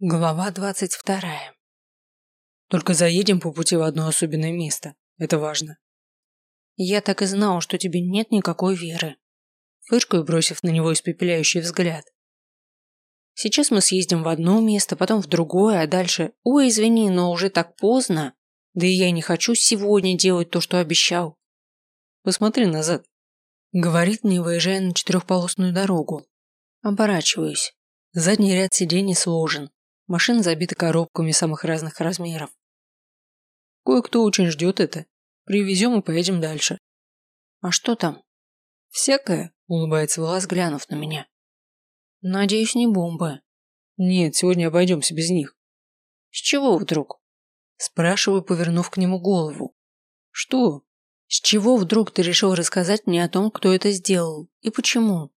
Глава двадцать вторая. Только заедем по пути в одно особенное место. Это важно. Я так и знал, что тебе нет никакой веры. Фыркаю, бросив на него испепеляющий взгляд. Сейчас мы съездим в одно место, потом в другое, а дальше... Ой, извини, но уже так поздно. Да и я не хочу сегодня делать то, что обещал. Посмотри назад. Говорит мне, выезжая на четырехполосную дорогу. Оборачиваюсь. Задний ряд сидений сложен, Машина забита коробками самых разных размеров. Кое-кто очень ждет это. Привезем и поедем дальше. А что там? Всякое, улыбается Влас, глянув на меня. Надеюсь, не бомбы. Нет, сегодня обойдемся без них. С чего вдруг? Спрашиваю, повернув к нему голову. Что? С чего вдруг ты решил рассказать мне о том, кто это сделал и почему?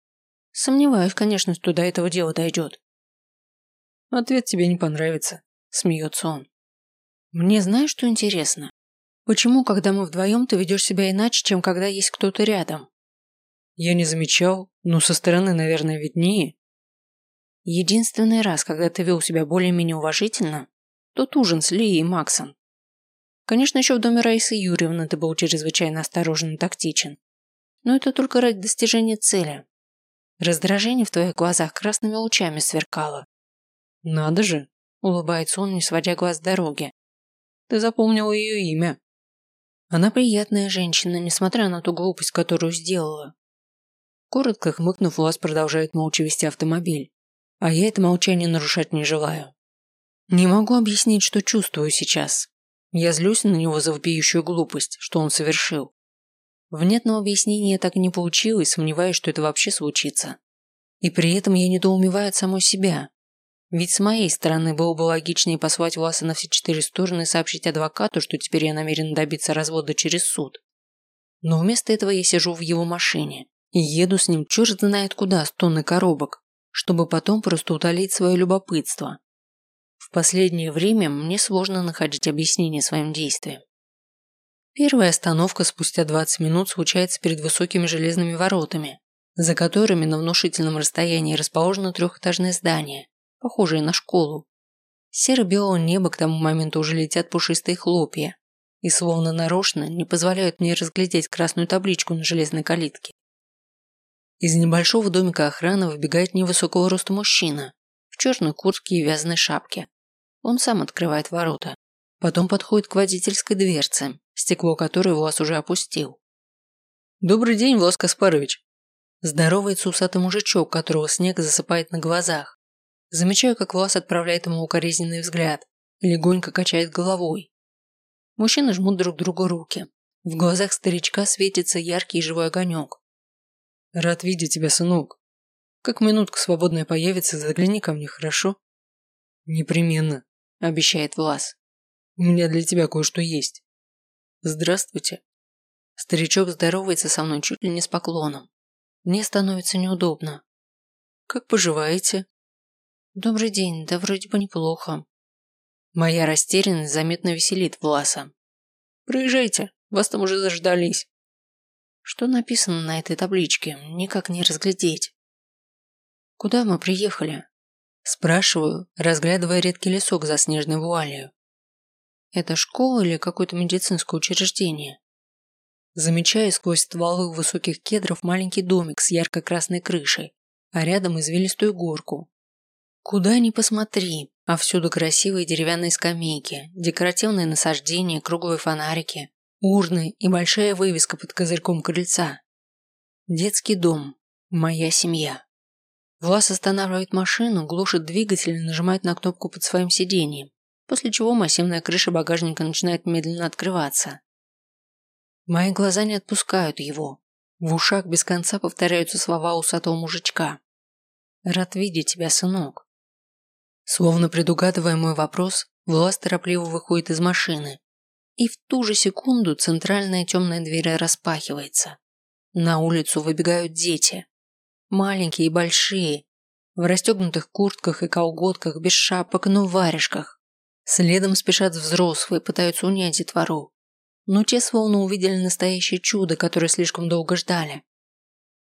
Сомневаюсь, конечно, что до этого дела дойдет. Ответ тебе не понравится, смеется он. Мне знаешь, что интересно? Почему, когда мы вдвоем, ты ведешь себя иначе, чем когда есть кто-то рядом? Я не замечал, но со стороны, наверное, виднее. Единственный раз, когда ты вел себя более-менее уважительно, тот ужин с Лией и Максом. Конечно, еще в доме Раисы Юрьевны ты был чрезвычайно осторожен и тактичен. Но это только ради достижения цели. Раздражение в твоих глазах красными лучами сверкало. «Надо же!» – улыбается он, не сводя глаз с дороги. «Ты запомнил ее имя?» Она приятная женщина, несмотря на ту глупость, которую сделала. Коротко хмыкнув, Влас продолжает молча вести автомобиль. А я это молчание нарушать не желаю. Не могу объяснить, что чувствую сейчас. Я злюсь на него за вопиющую глупость, что он совершил. Внятного объяснения так и не получилось, сомневаюсь, что это вообще случится. И при этом я недоумеваю от самой себя. Ведь с моей стороны было бы логичнее послать Власа на все четыре стороны и сообщить адвокату, что теперь я намерен добиться развода через суд. Но вместо этого я сижу в его машине и еду с ним черт знает куда с тонны коробок, чтобы потом просто утолить свое любопытство. В последнее время мне сложно находить объяснение своим действиям. Первая остановка спустя 20 минут случается перед высокими железными воротами, за которыми на внушительном расстоянии расположено трехэтажное здание, похожие на школу. Серо-белого неба к тому моменту уже летят пушистые хлопья и словно нарочно не позволяют мне разглядеть красную табличку на железной калитке. Из небольшого домика охраны выбегает невысокого роста мужчина в черной куртке и вязаной шапке. Он сам открывает ворота. Потом подходит к водительской дверце, стекло которой Влас уже опустил. «Добрый день, Влас Каспарович!» Здоровается усатый мужичок, которого снег засыпает на глазах. Замечаю, как Влас отправляет ему укоризненный взгляд легонько качает головой. Мужчины жмут друг другу руки. В глазах старичка светится яркий живой огонек. «Рад видеть тебя, сынок. Как минутка свободная появится, загляни ко мне, хорошо?» «Непременно», – обещает Влас. «У меня для тебя кое-что есть». «Здравствуйте». Старичок здоровается со мной чуть ли не с поклоном. Мне становится неудобно. «Как поживаете?» «Добрый день, да вроде бы неплохо». Моя растерянность заметно веселит Власа. «Проезжайте, вас там уже заждались». Что написано на этой табличке, никак не разглядеть. «Куда мы приехали?» Спрашиваю, разглядывая редкий лесок за снежной вуалью. «Это школа или какое-то медицинское учреждение?» Замечаю сквозь стволы высоких кедров маленький домик с ярко-красной крышей, а рядом извилистую горку, Куда ни посмотри, а всюду красивые деревянные скамейки, декоративные насаждения, круглые фонарики, урны и большая вывеска под козырьком крыльца. Детский дом. Моя семья. Влас останавливает машину, глушит двигатель и нажимает на кнопку под своим сиденьем, после чего массивная крыша багажника начинает медленно открываться. Мои глаза не отпускают его. В ушах без конца повторяются слова усатого мужичка. «Рад видеть тебя, сынок». Словно предугадывая мой вопрос, Влас торопливо выходит из машины. И в ту же секунду центральная темная дверь распахивается. На улицу выбегают дети. Маленькие и большие. В расстегнутых куртках и колготках, без шапок, но в варежках. Следом спешат взрослые, пытаются унять детвору. Но те словно увидели настоящее чудо, которое слишком долго ждали.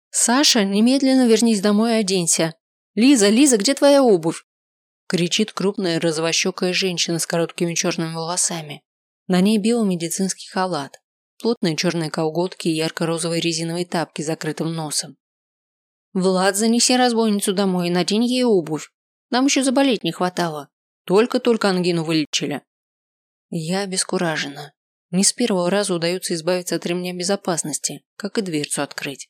«Саша, немедленно вернись домой и оденься. Лиза, Лиза, где твоя обувь?» Кричит крупная розовощекая женщина с короткими черными волосами. На ней белый медицинский халат, плотные черные колготки и ярко-розовые резиновые тапки с закрытым носом. «Влад, занеси разбойницу домой и надень ей обувь. Нам еще заболеть не хватало. Только-только ангину вылечили». Я обескуражена. Не с первого раза удается избавиться от ремня безопасности, как и дверцу открыть.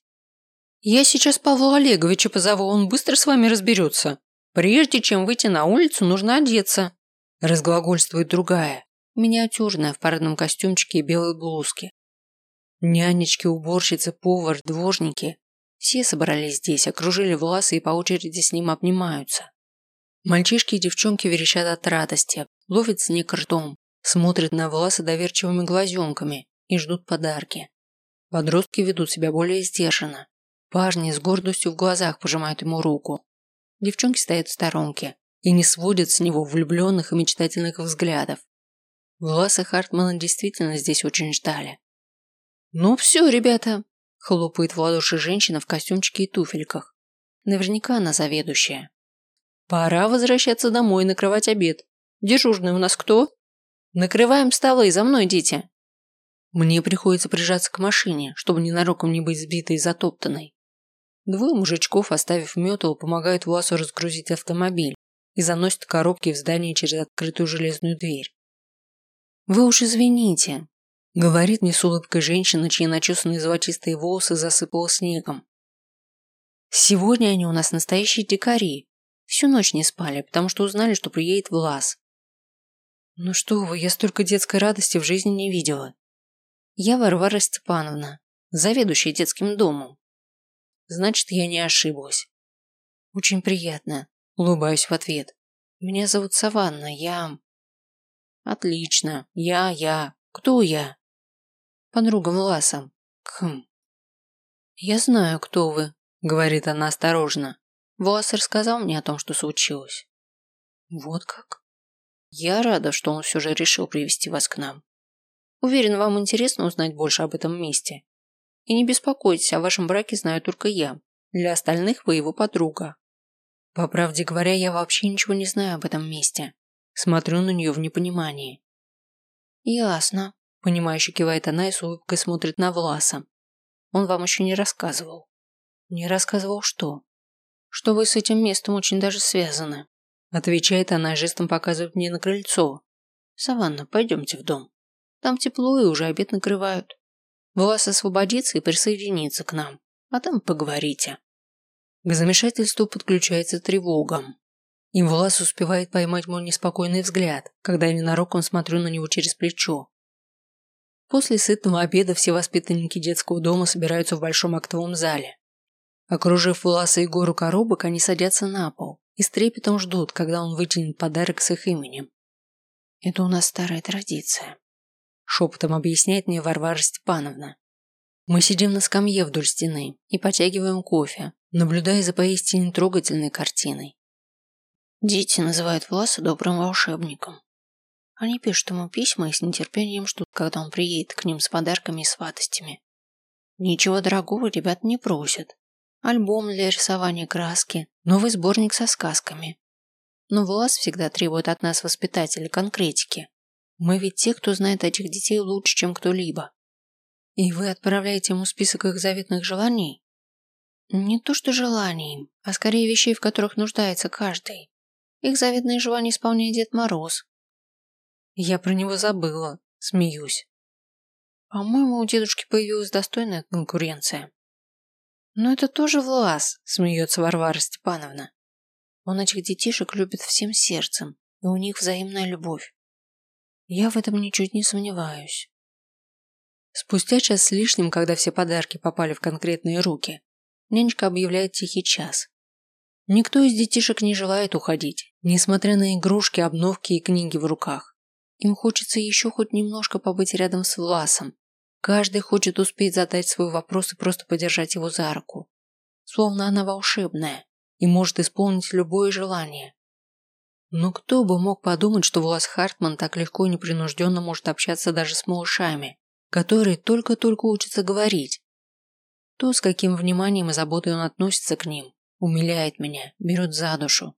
«Я сейчас Павла Олеговича позову, он быстро с вами разберется. Прежде чем выйти на улицу, нужно одеться», – разглагольствует другая, миниатюрная в парадном костюмчике и белой блузке. Нянечки, уборщицы, повар, дворники – все собрались здесь, окружили волосы и по очереди с ним обнимаются. Мальчишки и девчонки верещат от радости, ловят снег ртом, смотрят на волосы доверчивыми глазенками и ждут подарки. Подростки ведут себя более сдержанно. Парни с гордостью в глазах пожимают ему руку. Девчонки стоят в сторонке и не сводят с него влюбленных и мечтательных взглядов. Власа Хартмана действительно здесь очень ждали. «Ну все, ребята!» – хлопает в ладоши женщина в костюмчике и туфельках. Наверняка она заведующая. «Пора возвращаться домой и накрывать обед. Дежурный у нас кто?» Накрываем столы, за мной, дети. Мне приходится прижаться к машине, чтобы ненароком не быть сбитой и затоптанной. Двое мужичков, оставив метал, помогают Власу разгрузить автомобиль и заносят коробки в здание через открытую железную дверь. «Вы уж извините», – говорит мне с улыбкой женщина, чьи начесанные золотистые волосы засыпала снегом. «Сегодня они у нас настоящие дикари. Всю ночь не спали, потому что узнали, что приедет Влас. Ну что вы, я столько детской радости в жизни не видела. Я Варвара Степановна, заведующая детским домом. Значит, я не ошиблась. Очень приятно. Улыбаюсь в ответ. Меня зовут Саванна, я... Отлично. Я, я. Кто я? Подруга Власом. Хм. Я знаю, кто вы, говорит она осторожно. Влас рассказал мне о том, что случилось. Вот как? Я рада, что он все же решил привести вас к нам. Уверен, вам интересно узнать больше об этом месте. И не беспокойтесь, о вашем браке знаю только я. Для остальных вы его подруга. По правде говоря, я вообще ничего не знаю об этом месте. Смотрю на нее в непонимании. Ясно. Понимающе кивает она и с улыбкой смотрит на Власа. Он вам еще не рассказывал. Не рассказывал что? Что вы с этим местом очень даже связаны. Отвечает она, жестом показывает мне на крыльцо. Саванна, пойдемте в дом. Там тепло и уже обед накрывают. Вас освободится и присоединится к нам. А там поговорите. К замешательству подключается тревога. И Влас успевает поймать мой неспокойный взгляд, когда я ненароком смотрю на него через плечо. После сытного обеда все воспитанники детского дома собираются в большом актовом зале. Окружив Власа и гору коробок, они садятся на пол и с трепетом ждут, когда он вытянет подарок с их именем. Это у нас старая традиция. Шепотом объясняет мне Варвара Степановна. Мы сидим на скамье вдоль стены и потягиваем кофе, наблюдая за поистине трогательной картиной. Дети называют Власа добрым волшебником. Они пишут ему письма и с нетерпением ждут, когда он приедет к ним с подарками и сватостями. Ничего дорогого ребят не просят, альбом для рисования краски, новый сборник со сказками. Но Влас всегда требует от нас воспитателей конкретики. Мы ведь те, кто знает этих детей лучше, чем кто-либо. И вы отправляете ему список их заветных желаний? Не то что желаний, а скорее вещей, в которых нуждается каждый. Их заветные желания исполняет Дед Мороз. Я про него забыла, смеюсь. По-моему, у дедушки появилась достойная конкуренция. «Но это тоже Влас», – смеется Варвара Степановна. «Он этих детишек любит всем сердцем, и у них взаимная любовь. Я в этом ничуть не сомневаюсь». Спустя час с лишним, когда все подарки попали в конкретные руки, нянечка объявляет тихий час. Никто из детишек не желает уходить, несмотря на игрушки, обновки и книги в руках. Им хочется еще хоть немножко побыть рядом с Власом, Каждый хочет успеть задать свой вопрос и просто подержать его за руку. Словно она волшебная и может исполнить любое желание. Но кто бы мог подумать, что Влас Хартман так легко и непринужденно может общаться даже с малышами, которые только-только учатся говорить. То, с каким вниманием и заботой он относится к ним, умиляет меня, берет за душу.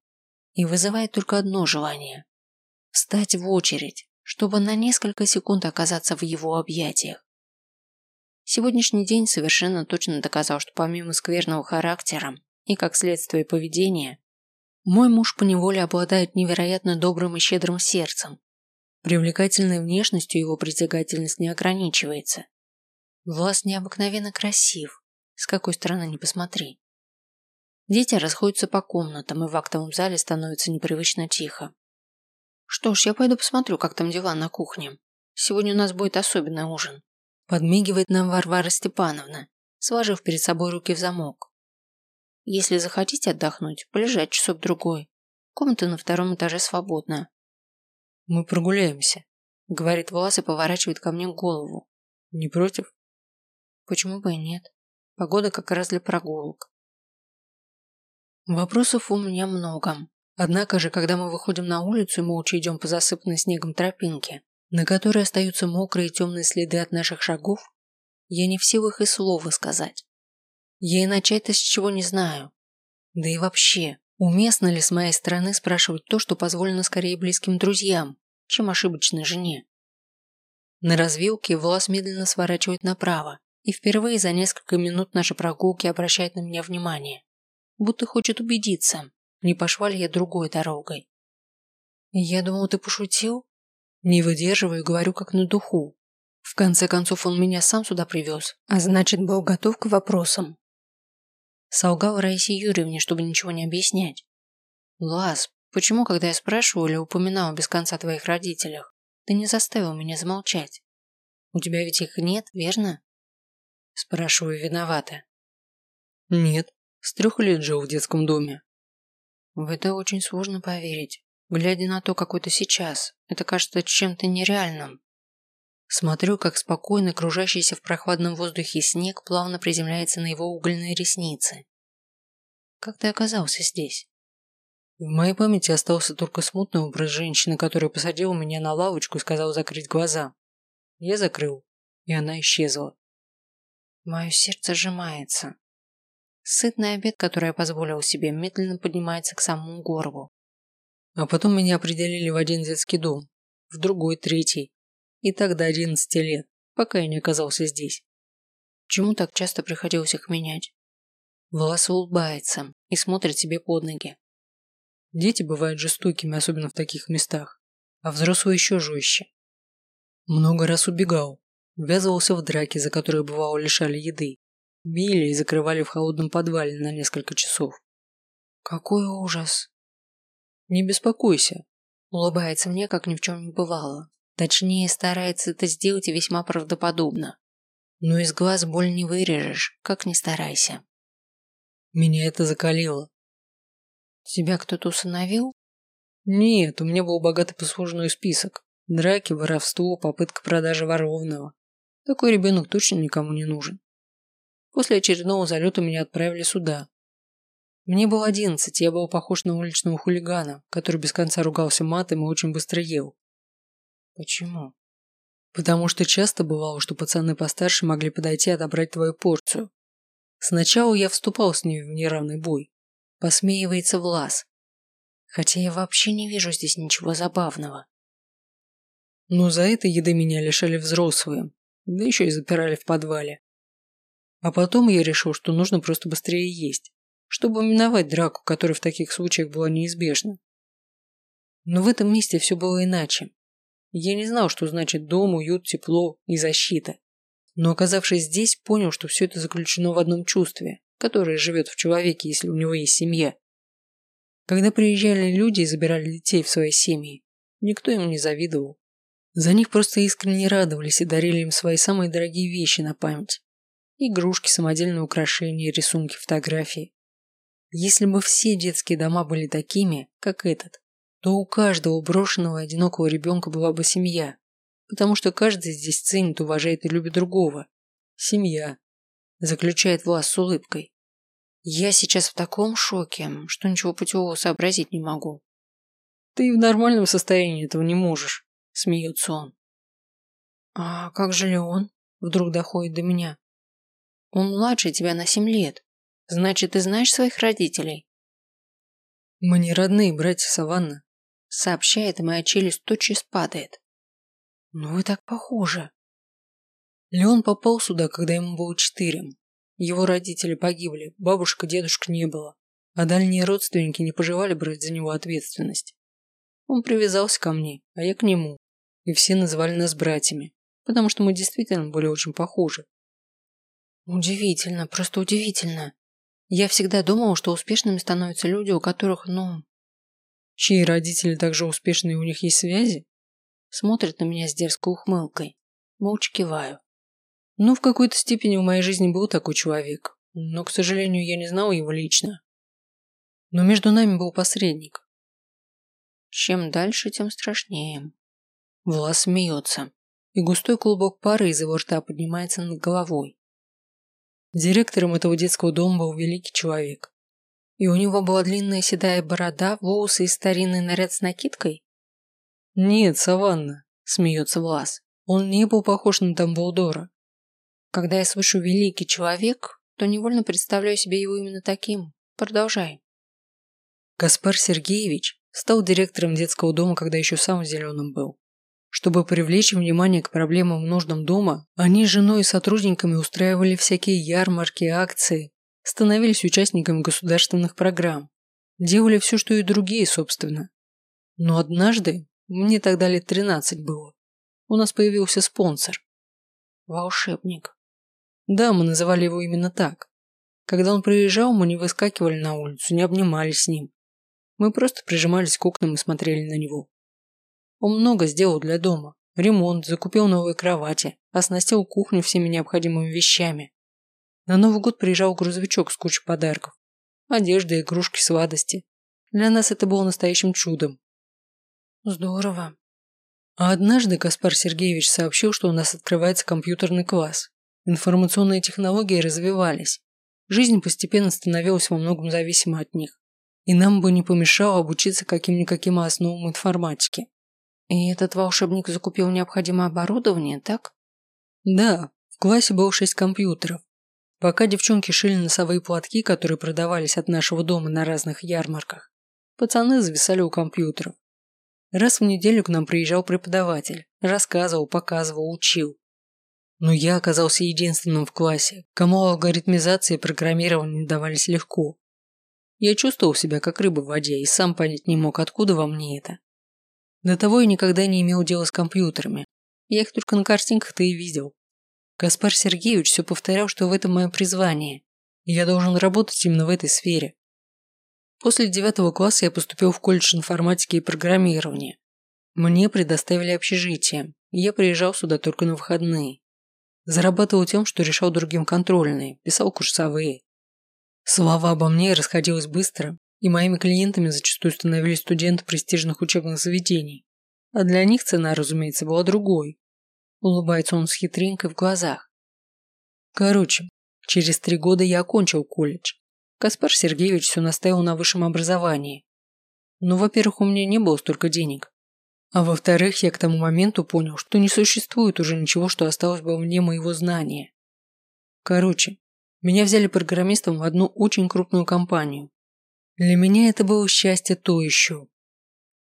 и вызывает только одно желание – встать в очередь, чтобы на несколько секунд оказаться в его объятиях. Сегодняшний день совершенно точно доказал, что помимо скверного характера и, как следствие, поведения, мой муж поневоле обладает невероятно добрым и щедрым сердцем. Привлекательной внешностью его притягательность не ограничивается. Влас необыкновенно красив, с какой стороны не посмотри. Дети расходятся по комнатам, и в актовом зале становится непривычно тихо. Что ж, я пойду посмотрю, как там дела на кухне. Сегодня у нас будет особенный ужин. Подмигивает нам Варвара Степановна, сложив перед собой руки в замок. Если захотите отдохнуть, полежать часок-другой. Комната на втором этаже свободна. Мы прогуляемся, говорит Влас и поворачивает ко мне голову. Не против? Почему бы и нет? Погода как раз для прогулок. Вопросов у меня много. Однако же, когда мы выходим на улицу и молча идем по засыпанной снегом тропинке, на которой остаются мокрые темные следы от наших шагов, я не в силах и слова сказать. Я и начать-то с чего не знаю. Да и вообще, уместно ли с моей стороны спрашивать то, что позволено скорее близким друзьям, чем ошибочной жене? На развилке Влас медленно сворачивает направо, и впервые за несколько минут нашей прогулки обращает на меня внимание будто хочет убедиться, не пошла ли я другой дорогой. Я думал, ты пошутил? Не выдерживаю и говорю как на духу. В конце концов, он меня сам сюда привез, а значит, был готов к вопросам. Солгал Раисе Юрьевне, чтобы ничего не объяснять. Лаз, почему, когда я спрашивал или упоминал без конца о твоих родителях, ты не заставил меня замолчать? У тебя ведь их нет, верно? Спрашиваю виновата. Нет, с трех лет жил в детском доме. В это очень сложно поверить. Глядя на то, какой ты сейчас, это кажется чем-то нереальным. Смотрю, как спокойно кружащийся в прохладном воздухе снег плавно приземляется на его угольные ресницы. Как ты оказался здесь? В моей памяти остался только смутный образ женщины, которая посадила меня на лавочку и сказала закрыть глаза. Я закрыл, и она исчезла. Мое сердце сжимается. Сытный обед, который я позволил себе, медленно поднимается к самому горлу. А потом меня определили в один детский дом, в другой третий. И так до одиннадцати лет, пока я не оказался здесь. Чему так часто приходилось их менять? Влас улыбается и смотрит себе под ноги. Дети бывают жестокими, особенно в таких местах, а взрослые еще жестче. Много раз убегал, ввязывался в драки, за которые бывало лишали еды, Били и закрывали в холодном подвале на несколько часов. Какой ужас. Не беспокойся. Улыбается мне, как ни в чем не бывало. Точнее, старается это сделать и весьма правдоподобно. Но из глаз боль не вырежешь, как ни старайся. Меня это закалило. Тебя кто-то усыновил? Нет, у меня был богатый послужной список. Драки, воровство, попытка продажи ворованного. Такой ребенок точно никому не нужен. После очередного залета меня отправили сюда. Мне было одиннадцать, я был похож на уличного хулигана, который без конца ругался матом и очень быстро ел. Почему? Потому что часто бывало, что пацаны постарше могли подойти и отобрать твою порцию. Сначала я вступал с ними в неравный бой. Посмеивается Влас. Хотя я вообще не вижу здесь ничего забавного. Но за это еды меня лишали взрослые, да еще и запирали в подвале. А потом я решил, что нужно просто быстрее есть, чтобы миновать драку, которая в таких случаях была неизбежна. Но в этом месте все было иначе. Я не знал, что значит дом, уют, тепло и защита. Но оказавшись здесь, понял, что все это заключено в одном чувстве, которое живет в человеке, если у него есть семья. Когда приезжали люди и забирали детей в свои семьи, никто им не завидовал. За них просто искренне радовались и дарили им свои самые дорогие вещи на память. Игрушки, самодельные украшения, рисунки, фотографии. Если бы все детские дома были такими, как этот, то у каждого брошенного одинокого ребенка была бы семья, потому что каждый здесь ценит, уважает и любит другого. Семья. Заключает Влас с улыбкой. Я сейчас в таком шоке, что ничего путевого сообразить не могу. Ты в нормальном состоянии этого не можешь, смеется он. А как же Леон? Вдруг доходит до меня. Он младше тебя на семь лет. Значит, ты знаешь своих родителей? Мы не родные братья Саванна, сообщает, и моя челюсть тотчас падает. Ну вы так похожи. Леон попал сюда, когда ему было четыре. Его родители погибли, бабушка, дедушка не было, а дальние родственники не пожелали брать за него ответственность. Он привязался ко мне, а я к нему, и все называли нас братьями, потому что мы действительно были очень похожи. Удивительно, просто удивительно. Я всегда думала, что успешными становятся люди, у которых, ну... Чьи родители также успешные, у них есть связи? Смотрит на меня с дерзкой ухмылкой. Молча киваю. Ну, в какой-то степени в моей жизни был такой человек, но, к сожалению, я не знал его лично. Но между нами был посредник. Чем дальше, тем страшнее. Влас смеется, и густой клубок пары из его рта поднимается над головой. Директором этого детского дома был великий человек. И у него была длинная седая борода, волосы и старинный наряд с накидкой? Нет, Саванна, смеется Влас. Он не был похож на Дамблдора. Когда я слышу «великий человек», то невольно представляю себе его именно таким. Продолжай. Каспар Сергеевич стал директором детского дома, когда еще сам зеленым был. Чтобы привлечь внимание к проблемам в нужном дома, они с женой и сотрудниками устраивали всякие ярмарки, акции, становились участниками государственных программ, делали все, что и другие, собственно. Но однажды, мне тогда лет 13 было, у нас появился спонсор. Волшебник. Да, мы называли его именно так. Когда он приезжал, мы не выскакивали на улицу, не обнимались с ним. Мы просто прижимались к окнам и смотрели на него. Он много сделал для дома. Ремонт, закупил новые кровати, оснастил кухню всеми необходимыми вещами. На Новый год приезжал грузовичок с кучей подарков. Одежда, игрушки, сладости. Для нас это было настоящим чудом. Здорово. А однажды Каспар Сергеевич сообщил, что у нас открывается компьютерный класс. Информационные технологии развивались. Жизнь постепенно становилась во многом зависима от них. И нам бы не помешало обучиться каким-никаким основам информатики. И этот волшебник закупил необходимое оборудование, так? Да, в классе было шесть компьютеров. Пока девчонки шили носовые платки, которые продавались от нашего дома на разных ярмарках, пацаны зависали у компьютеров. Раз в неделю к нам приезжал преподаватель, рассказывал, показывал, учил. Но я оказался единственным в классе, кому алгоритмизация и программирование давались легко. Я чувствовал себя как рыба в воде и сам понять не мог, откуда во мне это. До того я никогда не имел дела с компьютерами. Я их только на картинках-то и видел. Каспар Сергеевич все повторял, что в этом мое призвание, и я должен работать именно в этой сфере. После девятого класса я поступил в колледж информатики и программирования. Мне предоставили общежитие, и я приезжал сюда только на выходные. Зарабатывал тем, что решал другим контрольные, писал курсовые. Слова обо мне расходилась быстро, и моими клиентами зачастую становились студенты престижных учебных заведений. А для них цена, разумеется, была другой. Улыбается он с хитринкой в глазах. Короче, через три года я окончил колледж. Каспар Сергеевич все настаивал на высшем образовании. Но, во-первых, у меня не было столько денег. А во-вторых, я к тому моменту понял, что не существует уже ничего, что осталось бы вне моего знания. Короче, меня взяли программистом в одну очень крупную компанию. Для меня это было счастье то еще.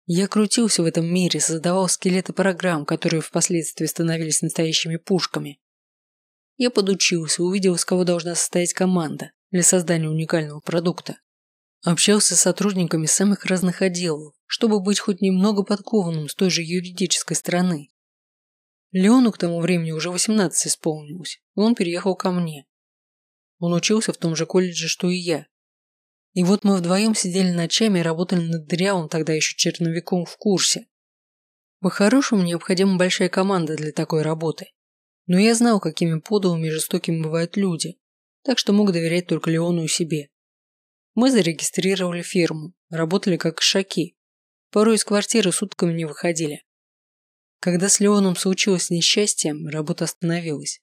Я крутился в этом мире, создавал скелеты программ, которые впоследствии становились настоящими пушками. Я подучился, увидел, из кого должна состоять команда для создания уникального продукта. Общался с сотрудниками самых разных отделов, чтобы быть хоть немного подкованным с той же юридической стороны. Леону к тому времени уже 18 исполнилось, и он переехал ко мне. Он учился в том же колледже, что и я. И вот мы вдвоем сидели ночами и работали над дырявым тогда еще черновиком в курсе. По-хорошему, необходима большая команда для такой работы. Но я знал, какими подлыми и жестокими бывают люди, так что мог доверять только Леону и себе. Мы зарегистрировали фирму, работали как шаки, Порой из квартиры сутками не выходили. Когда с Леоном случилось несчастье, работа остановилась.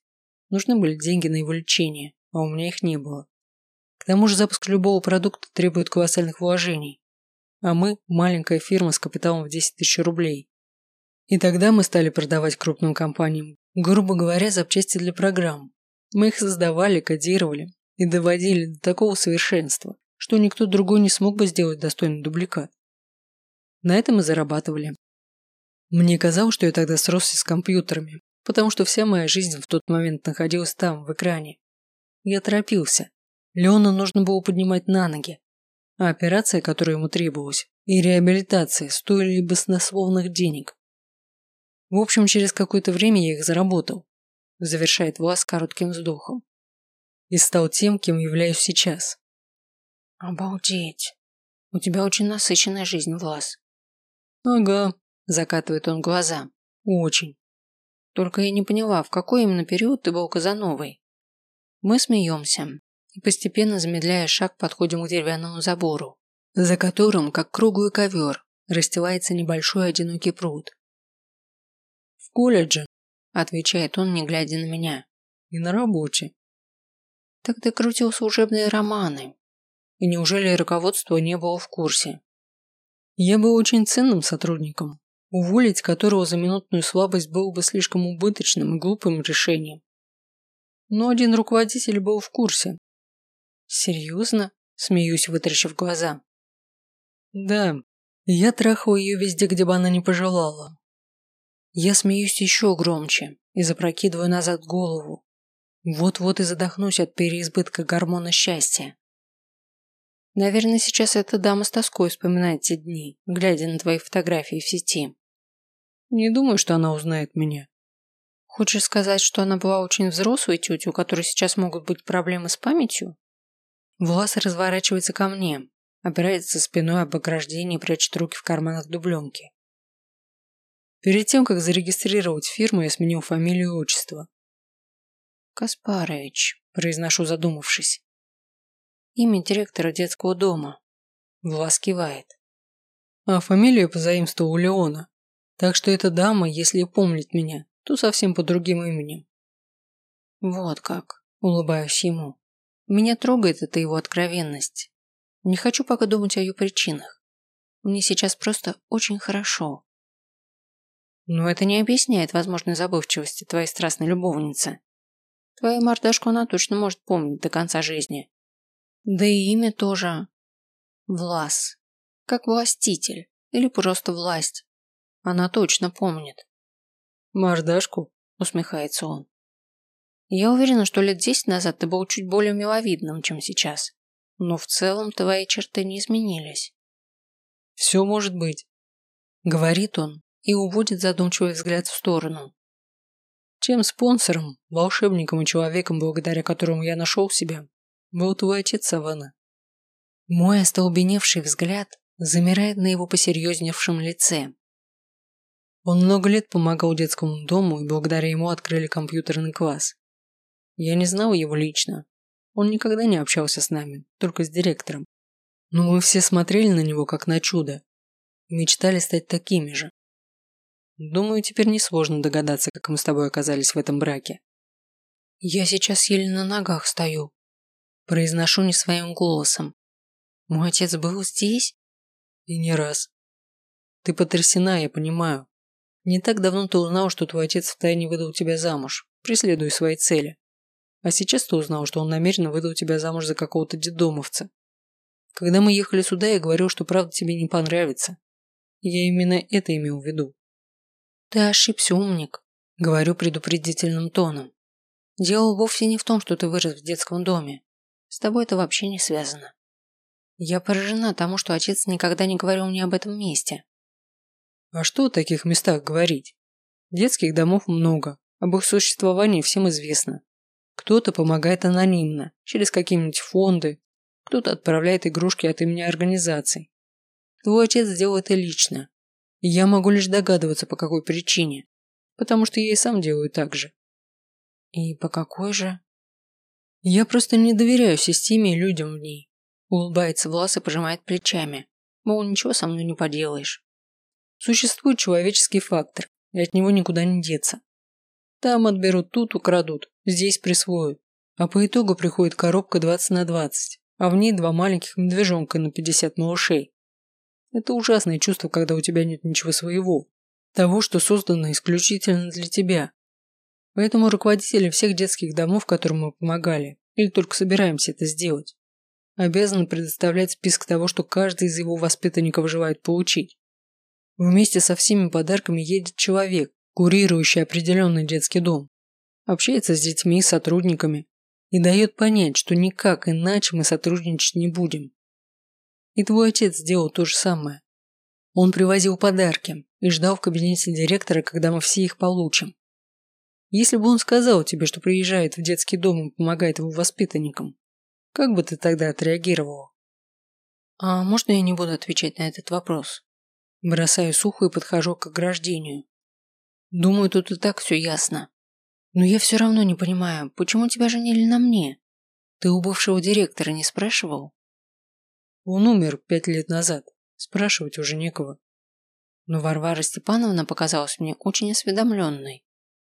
Нужны были деньги на его лечение, а у меня их не было. К тому же запуск любого продукта требует колоссальных вложений. А мы – маленькая фирма с капиталом в 10 тысяч рублей. И тогда мы стали продавать крупным компаниям, грубо говоря, запчасти для программ. Мы их создавали, кодировали и доводили до такого совершенства, что никто другой не смог бы сделать достойный дубликат. На этом мы зарабатывали. Мне казалось, что я тогда сросся с компьютерами, потому что вся моя жизнь в тот момент находилась там, в экране. Я торопился. Леона нужно было поднимать на ноги, а операция, которая ему требовалась, и реабилитация стоили баснословных денег. В общем, через какое-то время я их заработал, завершает Влас коротким вздохом. И стал тем, кем являюсь сейчас. Обалдеть. У тебя очень насыщенная жизнь, Влас. Ага, закатывает он глаза. Очень. Только я не поняла, в какой именно период ты был Казановой. Мы смеемся и постепенно, замедляя шаг, подходим к деревянному забору, за которым, как круглый ковер, расстилается небольшой одинокий пруд. «В колледже», – отвечает он, не глядя на меня, – «и на работе». «Так ты крутил служебные романы. И неужели руководство не было в курсе?» «Я был очень ценным сотрудником, уволить которого за минутную слабость было бы слишком убыточным и глупым решением. Но один руководитель был в курсе. Серьезно? Смеюсь, вытрящив глаза. Да, я трахал ее везде, где бы она не пожелала. Я смеюсь еще громче и запрокидываю назад голову. Вот-вот и задохнусь от переизбытка гормона счастья. Наверное, сейчас эта дама с тоской вспоминает те дни, глядя на твои фотографии в сети. Не думаю, что она узнает меня. Хочешь сказать, что она была очень взрослой тетей, у которой сейчас могут быть проблемы с памятью? Влас разворачивается ко мне, опирается спиной об ограждение и прячет руки в карманах дубленки. Перед тем, как зарегистрировать фирму, я сменил фамилию и отчество. «Каспарович», – произношу задумавшись. «Имя директора детского дома». Влас кивает. А фамилию позаимствовал у Леона. Так что эта дама, если и помнит меня, то совсем под другим именем. Вот как, улыбаюсь ему. Меня трогает эта его откровенность. Не хочу пока думать о ее причинах. Мне сейчас просто очень хорошо. Но это не объясняет возможной забывчивости твоей страстной любовницы. Твою мордашку она точно может помнить до конца жизни. Да и имя тоже. Влас. Как властитель. Или просто власть. Она точно помнит. «Мордашку?» – усмехается он. «Я уверена, что лет десять назад ты был чуть более миловидным, чем сейчас. Но в целом твои черты не изменились». «Все может быть», – говорит он и уводит задумчивый взгляд в сторону. Чем спонсором, волшебником и человеком, благодаря которому я нашел себя, был твой отец Савана. Мой остолбеневший взгляд замирает на его посерьезневшем лице, он много лет помогал детскому дому и благодаря ему открыли компьютерный класс. Я не знал его лично. Он никогда не общался с нами, только с директором. Но мы все смотрели на него как на чудо и мечтали стать такими же. Думаю, теперь несложно догадаться, как мы с тобой оказались в этом браке. Я сейчас еле на ногах стою. Произношу не своим голосом. Мой отец был здесь? И не раз. Ты потрясена, я понимаю. Не так давно ты узнал, что твой отец втайне выдал тебя замуж, преследуя свои цели. А сейчас ты узнал, что он намеренно выдал тебя замуж за какого-то дедомовца. Когда мы ехали сюда, я говорил, что правда тебе не понравится. Я именно это имел в виду. Ты ошибся, умник, говорю предупредительным тоном. Дело вовсе не в том, что ты вырос в детском доме. С тобой это вообще не связано. Я поражена тому, что отец никогда не говорил мне об этом месте. А что о таких местах говорить? Детских домов много, об их существовании всем известно. Кто-то помогает анонимно, через какие-нибудь фонды, кто-то отправляет игрушки от имени организаций. Твой отец сделал это лично. Я могу лишь догадываться, по какой причине. Потому что я и сам делаю так же. И по какой же? Я просто не доверяю системе и людям в ней. Улыбается Влас и пожимает плечами. Мол, ничего со мной не поделаешь. Существует человеческий фактор, и от него никуда не деться. Там отберут, тут украдут, здесь присвоят. А по итогу приходит коробка 20 на 20, а в ней два маленьких медвежонка на 50 малышей. Это ужасное чувство, когда у тебя нет ничего своего. Того, что создано исключительно для тебя. Поэтому руководители всех детских домов, которым мы помогали, или только собираемся это сделать, обязаны предоставлять список того, что каждый из его воспитанников желает получить. Вместе со всеми подарками едет человек, курирующий определенный детский дом, общается с детьми и сотрудниками и дает понять, что никак иначе мы сотрудничать не будем. И твой отец сделал то же самое. Он привозил подарки и ждал в кабинете директора, когда мы все их получим. Если бы он сказал тебе, что приезжает в детский дом и помогает его воспитанникам, как бы ты тогда отреагировал? А можно я не буду отвечать на этот вопрос? Бросаю сухо и подхожу к ограждению. Думаю, тут и так все ясно. Но я все равно не понимаю, почему тебя женили на мне? Ты у бывшего директора не спрашивал? Он умер пять лет назад. Спрашивать уже некого. Но Варвара Степановна показалась мне очень осведомленной.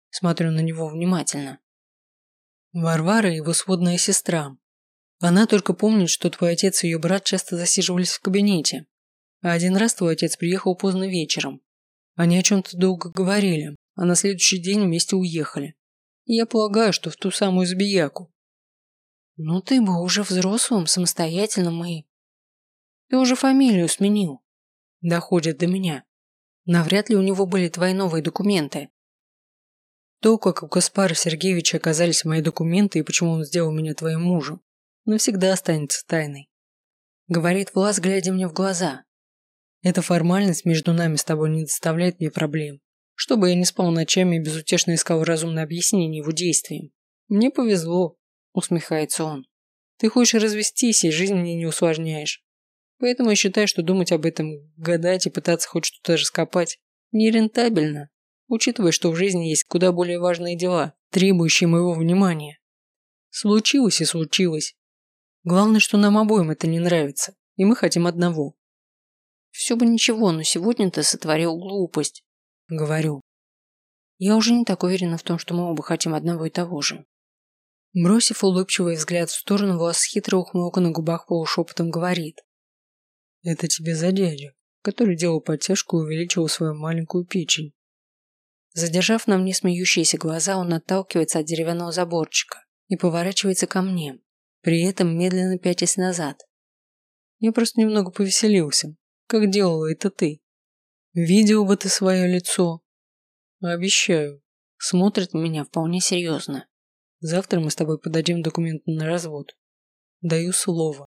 Смотрю на него внимательно. Варвара его сводная сестра. Она только помнит, что твой отец и ее брат часто засиживались в кабинете. А один раз твой отец приехал поздно вечером. Они о чем-то долго говорили, а на следующий день вместе уехали. Я полагаю, что в ту самую Збияку. Ну ты бы уже взрослым, самостоятельным и... Ты уже фамилию сменил. Доходит до меня. Навряд ли у него были твои новые документы. То, как у Каспара Сергеевича оказались мои документы и почему он сделал меня твоим мужем, навсегда останется тайной. Говорит Влас, глядя мне в глаза. Эта формальность между нами с тобой не доставляет мне проблем. Чтобы я не спал ночами и безутешно искал разумное объяснение его действиям. Мне повезло, усмехается он. Ты хочешь развестись и жизнь мне не усложняешь. Поэтому я считаю, что думать об этом, гадать и пытаться хоть что-то раскопать нерентабельно, учитывая, что в жизни есть куда более важные дела, требующие моего внимания. Случилось и случилось. Главное, что нам обоим это не нравится, и мы хотим одного. Все бы ничего, но сегодня ты сотворил глупость. Говорю. Я уже не так уверена в том, что мы оба хотим одного и того же. Бросив улыбчивый взгляд в сторону, Влас с хитрой ухмылкой на губах полушепотом говорит. Это тебе за дядю, который делал подтяжку и увеличивал свою маленькую печень. Задержав на мне смеющиеся глаза, он отталкивается от деревянного заборчика и поворачивается ко мне, при этом медленно пятясь назад. Я просто немного повеселился, как делала это ты. Видел бы ты свое лицо. Обещаю. Смотрит на меня вполне серьезно. Завтра мы с тобой подадим документы на развод. Даю слово.